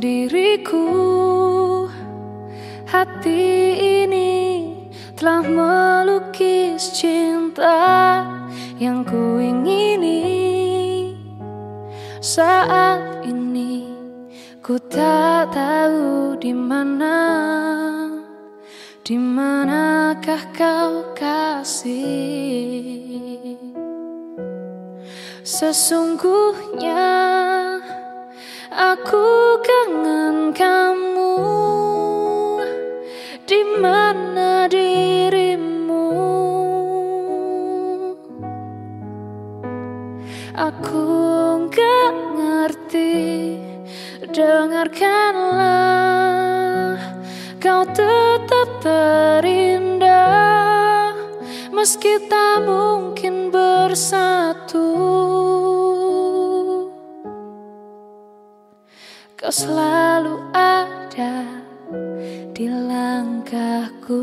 diriku Hati ini telah melukis cinta yang ku ingini. Saat ini ku tak tahu di mana di manakah kau kasih. Sesungguhnya aku kangen kamu. Di mana dirimu? Aku gak ngerti. Dengarkanlah. Kau tetap terindah. Meski tak mungkin Kau selalu ada di langkahku.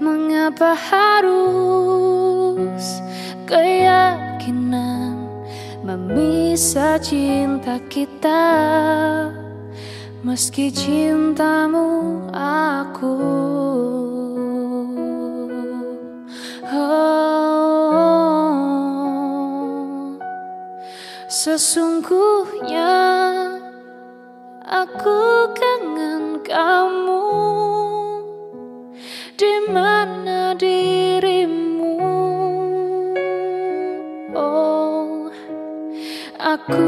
Mengapa harus keyakinan Memisah cinta kita? Meski cintamu aku Sesungguhnya aku kangen kamu. Di mana dirimu? Oh aku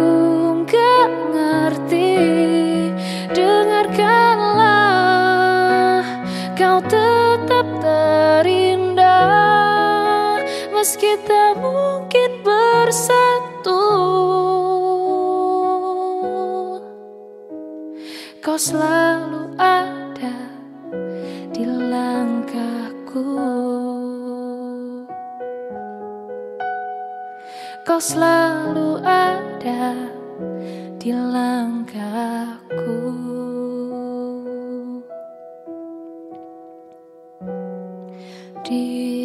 gak ngerti. Dengarkanlah kau tetap terindah. Meski tak mungkin bersatu kau selalu ada di langkahku. Kau selalu ada di langkahku. Di